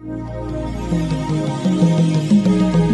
Thank you.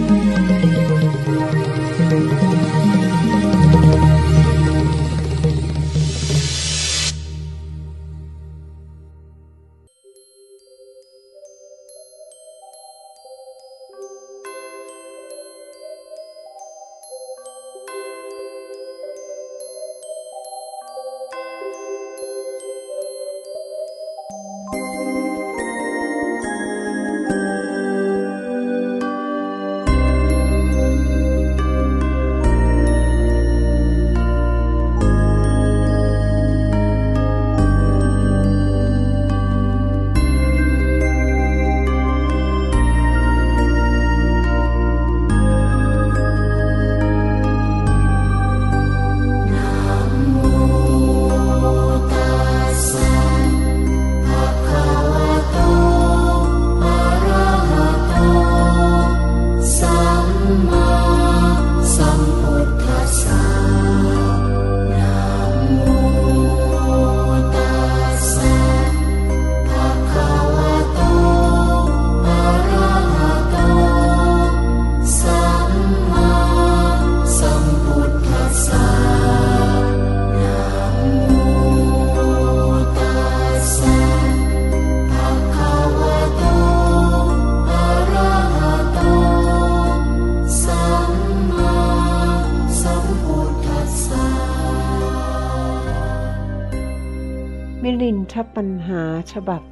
ทปัญหาฉบับ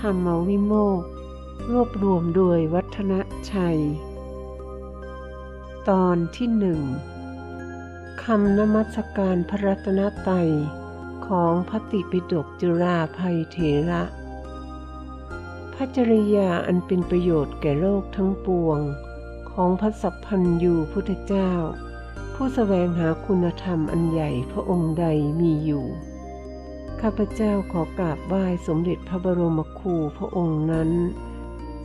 ธรรมวิโมกรวบรวมโดยวัฒนชัย ตอนที่หนึ่งคำนมัสการพระรัตนตรัยของพระติปิฎกจุราภัยเถระ พระจริยาอันเป็นประโยชน์แก่โลกทั้งปวง ของพระสัพพันยูพุทธเจ้า ผู้สแสวงหาคุณธรรมอันใหญ่พระองค์ใดมีอยู่ ข้าพเจ้าขอกราบไหว้สมเด็จพระบรมครูพระองค์นั้น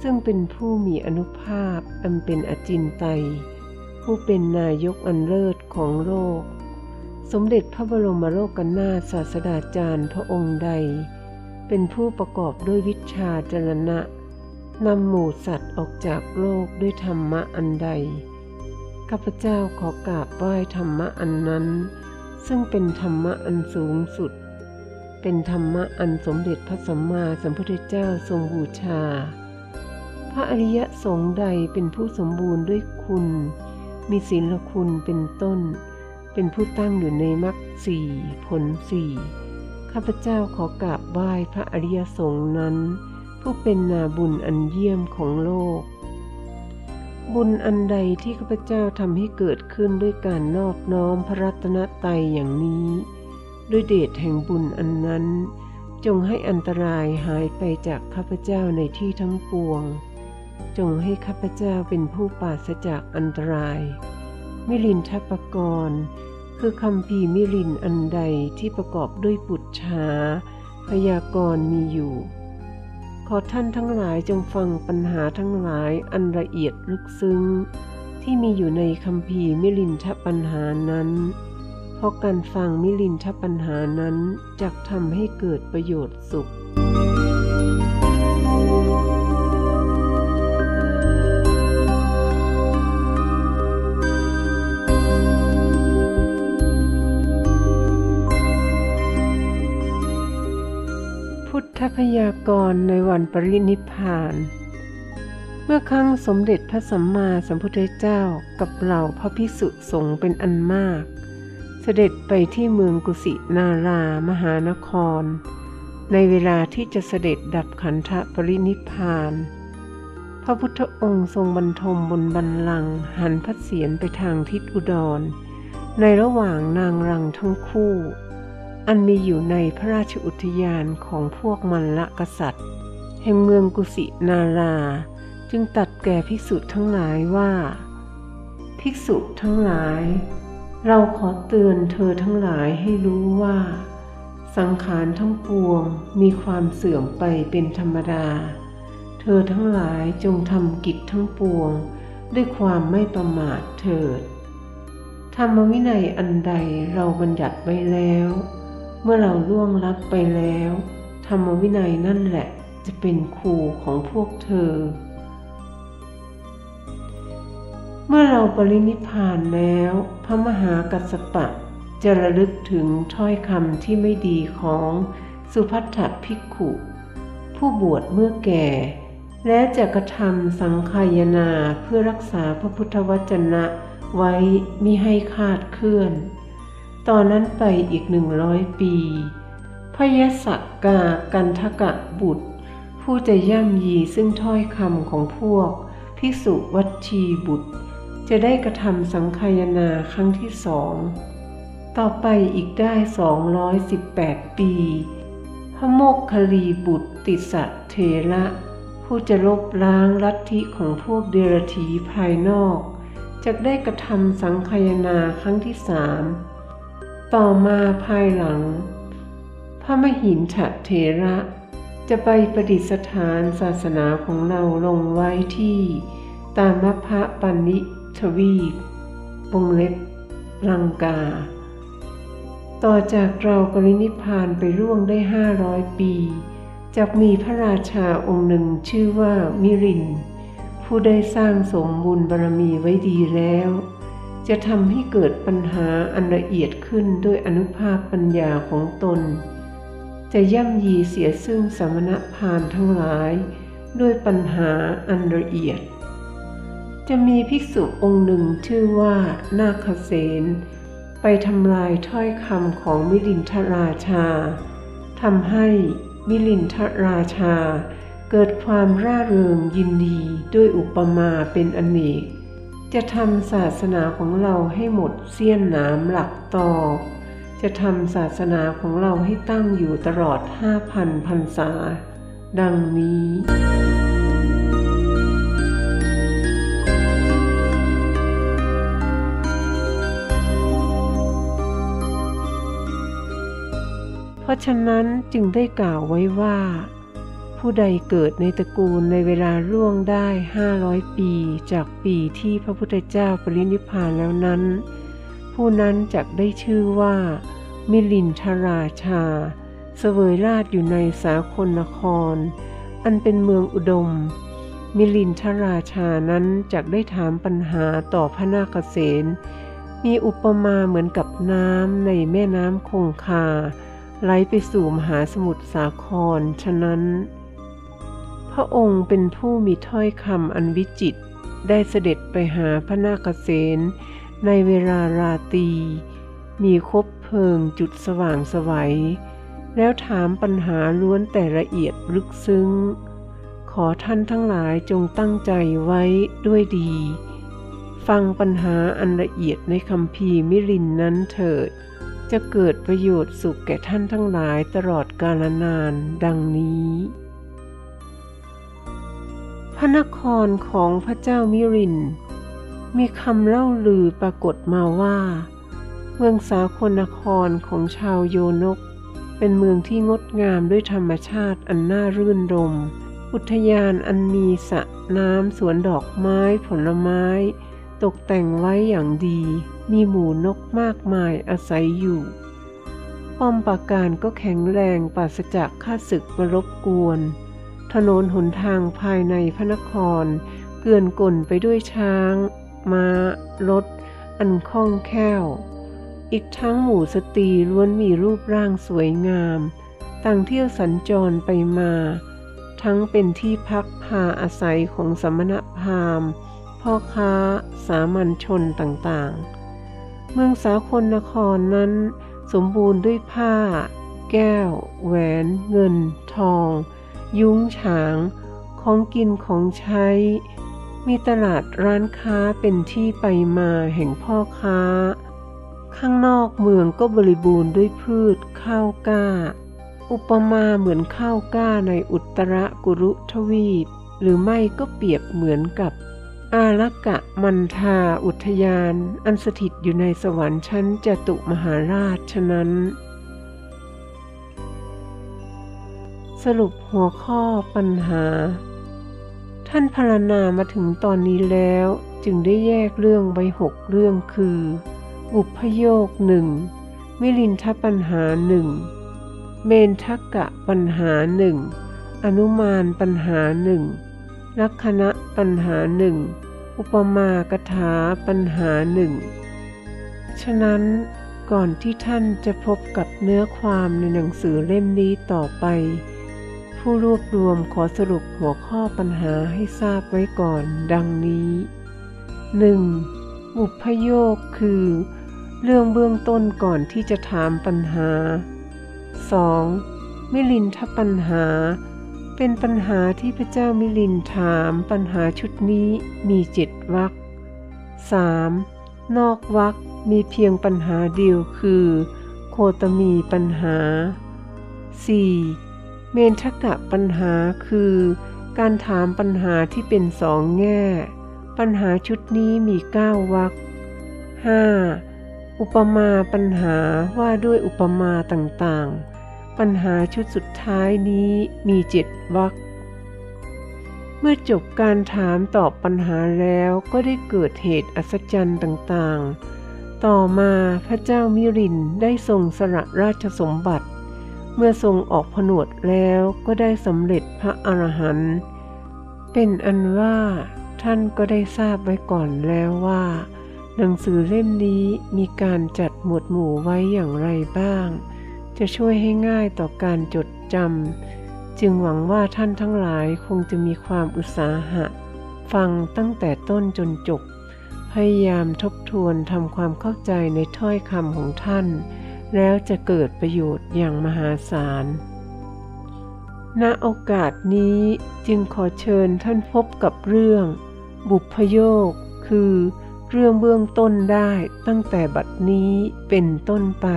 ซึ่งเป็นผู้มีอนุภาพอันเป็นอจินไตย ผู้เป็นนายกอันเลิศของโลก สมเด็จพระบรมโลกนาศาสดาจารย์พระองค์ใด เป็นผู้ประกอบด้วยวิชาจรณะนำหมู่สัตว์ออกจากโลกด้วยธรรมะอันใด ข้าพเจ้าขอกราบไหว้ธรรมะอันนั้น ซึ่งเป็นธรรมะอันสูงสุด เป็นธรรมะอันสมเด็จพระสัมมาสัมพุทธเจ้าทรงบูชา พระอริยสงฆ์ใดเป็นผู้สมบูรณ์ด้วยคุณ มีศีลคุณเป็นต้น เป็นผู้ตั้งอยู่ในมรรคสี่ผลสี่ข้าพเจ้าขอกราบไหว้พระอริยสงฆ์นั้น ผู้เป็นนาบุญอันเยี่ยมของโลก บุญอันใดที่ข้าพเจ้าทำให้เกิดขึ้นด้วยการนอบน้อมพระรัตนตรัยอย่างนี้ ด้วยเดชแห่งบุญอันนั้น จงให้อันตรายหายไปจากข้าพเจ้าในที่ทั้งปวง จงให้ข้าพเจ้าเป็นผู้ปราศจากอันตราย มิลินทปกรณ์คือคำพีมิลินอันใดที่ประกอบด้วยปุจฉาพยากรณ์มีอยู่ ขอท่านทั้งหลายจงฟังปัญหาทั้งหลายอันละเอียดลึกซึ้ง ที่มีอยู่ในคำพีมิลินทปัญหานั้นเราะการฟังมิลินทปัญหานั้นจะทำให้เกิดประโยชน์สุข พุทธพยากรณ์ในวันปรินิพานเมื่อครั้งสมเด็จพระสัมมาสัมพุทธเจ้ากับเหล่าพระภิกษุสงฆ์เป็นอันมาก เสด็จไปที่เมืองกุสินารามหานคร ในเวลาที่จะเสด็จดับขันธปรินิพาน พระพุทธองค์ทรงบรรทมบนบันลังหันพระเศียรไปทางทิศอุดร ในระหว่างนางรังทั้งคู่ อันมีอยู่ในพระราชอุทยานของพวกมันละกษัตริย์ แห่งเมืองกุสินารา จึงตัดแก่ภิกษุทั้งหลายว่า ภิกษุทั้งหลาย เราขอเตือนเธอทั้งหลายให้รู้ว่า สังขารทั้งปวงมีความเสื่อมไปเป็นธรรมดา เธอทั้งหลายจงทำกิจทั้งปวง ด้วยความไม่ประมาทเถิด ธรรมวินัยอันใดเราบัญญัติไว้แล้ว เมื่อเราล่วงลับไปแล้ว ธรรมวินัยนั่นแหละจะเป็นครูของพวกเธอ เมื่อเราปรินิพานแล้ว พระมหากัสสปะจะระลึกถึงถ้อยคำที่ไม่ดีของสุพัทธภิกขุ ผู้บวชเมื่อแก่ และจะกระทำสังขายนาเพื่อรักษาพระพุทธวจนะไว้มิให้คาดเคลื่อน ตอนนั้นไปอีกหนึ่งร้อยปีพยสักกากันทกะบุตร ผู้จะย่ำยีซึ่งถ้อยคำของพวก ภิกษุวัชีบุตร จะได้กระทำสังขายนาครั้งที่สอง ต่อไปอีกได้ 218 ปี พระโมกคลีบุตรติสะเทระ ผู้จะลบล้างลัทธิของพวกเดรธีภายนอกจะได้กระทำสังคายนาครั้งที่สาม ต่อมาภายหลัง พระมหินฉะเทระจะไปประดิษฐานศาสนาของเราลงไว้ที่ตามพระปันิ ทวีปวงเล็บลังกา ต่อจากเราปรินิพานไปร่วงได้ห้าร้อยปีจะมีพระราชาองค์หนึ่งชื่อว่ามิริน ผู้ได้สร้างสมบุญบารมีไว้ดีแล้ว จะทำให้เกิดปัญหาอันละเอียดขึ้นด้วยอนุภาพปัญญาของตน จะย่ำยีเสียซึ่งสมณพานทั้งหลาย ด้วยปัญหาอันละเอียด จะมีภิกษุองค์หนึ่งชื่อว่านาคเสนไปทำลายถ้อยคำของมิลินทราชาทำให้มิลินทราชา เกิดความร่าเริงยินดีด้วยอุปมาเป็นอเนก จะทำศาสนาของเราให้หมดเสี้ยนน้ำหลักต่อ จะทำศาสนาของเราให้ตั้งอยู่ตลอดห้าพันพรรษา ดังนี้ เพราะฉะนั้นจึงได้กล่าวไว้ว่า ผู้ใดเกิดในตระกูลในเวลาล่วงได้ห้าร้อยปีจากปีที่พระพุทธเจ้าปรินิพพานแล้วนั้น ผู้นั้นจักได้ชื่อว่า มิลินทราชา เสวยราชอยู่ในสาคนนคร อันเป็นเมืองอุดม มิลินทราชานั้นจักได้ถามปัญหาต่อพระนาคเษนมีอุปมาเหมือนกับน้ำในแม่น้ำคงคา ไหลไปสู่มหาสมุทรสาคร ฉะนั้น พระองค์เป็นผู้มีถ้อยคำอันวิจิต ได้เสด็จไปหาพระนาคเษนในเวลาราตรีมีคบเพลิงจุดสว่างสวัย แล้วถามปัญหาล้วนแต่ละเอียดลึกซึ้ง ขอท่านทั้งหลายจงตั้งใจไว้ด้วยดี ฟังปัญหาอันละเอียดในคำพีมิรินนั้นเถิด จะเกิดประโยชน์สุขแก่ท่านทั้งหลายตลอดกาลนานดังนี้ พระนครของพระเจ้ามิริน มีคำเล่าลือปรากฏมาว่า เมืองสาคนนครของชาวโยนก เป็นเมืองที่งดงามด้วยธรรมชาติอันน่ารื่นรม อุทยานอันมีสระน้ำสวนดอกไม้ผลไม้ ตกแต่งไว้อย่างดี มีหมูนกมากมายอาศัยอยู่ ป้อมปราการก็แข็งแรงปราศจากข้าศึกมารบกวน ถนนหนทางภายในพระนคร เกลื่อนกลนไปด้วยช้างมา้า รถ อันคล่องแคล่ว อีกทั้งหมู่สตรีล้วนมีรูปร่างสวยงาม ต่างเที่ยวสัญจรไปมา ทั้งเป็นที่พักพาอาศัยของสมณพราหมณ์พ่อค้าสามัญชนต่างๆ เมืองสาคนนครนั้น สมบูรณ์ด้วยผ้า แก้ว แหวน เงิน ทอง ยุ้งฉาง ของกินของใช้ มีตลาดร้านค้าเป็นที่ไปมาแห่งพ่อค้า ข้างนอกเมืองก็บริบูรณ์ด้วยพืชข้าวกล้า อุปมาเหมือนข้าวกล้าในอุตรกุรุทวีป หรือไม่ก็เปรียบเหมือนกับ อารักะมันทาอุทยาน อันสถิตอยู่ในสวรรค์ชั้นจตุมหาราชฉะนั้น สรุปหัวข้อปัญหา ท่านพารณามาถึงตอนนี้แล้วจึงได้แยกเรื่องไว้หกเรื่องคือ อุพโยคหนึ่งมิลินทปัญหาหนึ่งเมนทกะปัญหาหนึ่งอนุมานปัญหาหนึ่ง ลักษณะปัญหาหนึ่ง อุปมากถาปัญหาหนึ่ง ฉะนั้นก่อนที่ท่านจะพบกับเนื้อความในหนังสือเล่มนี้ต่อไป ผู้รวบรวมขอสรุปหัวข้อปัญหาให้ทราบไว้ก่อนดังนี้ 1. บุพโยคคือ เรื่องเบื้องต้นก่อนที่จะถามปัญหา 2. มิลินทปัญหา เป็นปัญหาที่พระเจ้ามิลินถามปัญหาชุดนี้มีเจ็ดวรรค 3. นอกวรรคมีเพียงปัญหาเดียวคือ โคตมีปัญหา 4. เมนทกะปัญหาคือ การถามปัญหาที่เป็นสองแง่ ปัญหาชุดนี้มีเก้าวรรค 5. อุปมาปัญหาว่าด้วยอุปมาต่างๆ ปัญหาชุดสุดท้ายนี้มีเจ็ดวรรคเมื่อจบการถามตอบปัญหาแล้วก็ได้เกิดเหตุอัศจรรย์ต่างๆ ต่อมาพระเจ้ามิรินได้ทรงสละราชสมบัติ เมื่อทรงออกผนวดแล้วก็ได้สำเร็จพระอรหันต์เป็นอันว่าท่านก็ได้ทราบไว้ก่อนแล้วว่า หนังสือเล่มนี้มีการจัดหมวดหมู่ไว้อย่างไรบ้าง จะช่วยให้ง่ายต่อการจดจำจึงหวังว่าท่านทั้งหลายคงจะมีความอุตสาหะ ฟังตั้งแต่ต้นจนจบ พยายามทบทวนทำความเข้าใจในถ้อยคำของท่าน แล้วจะเกิดประโยชน์อย่างมหาศาลณโอกาสนี้จึงขอเชิญท่านพบกับเรื่อง บุพโยค คือเรื่องเบื้องต้นได้ตั้งแต่บัดนี้เป็นต้นไป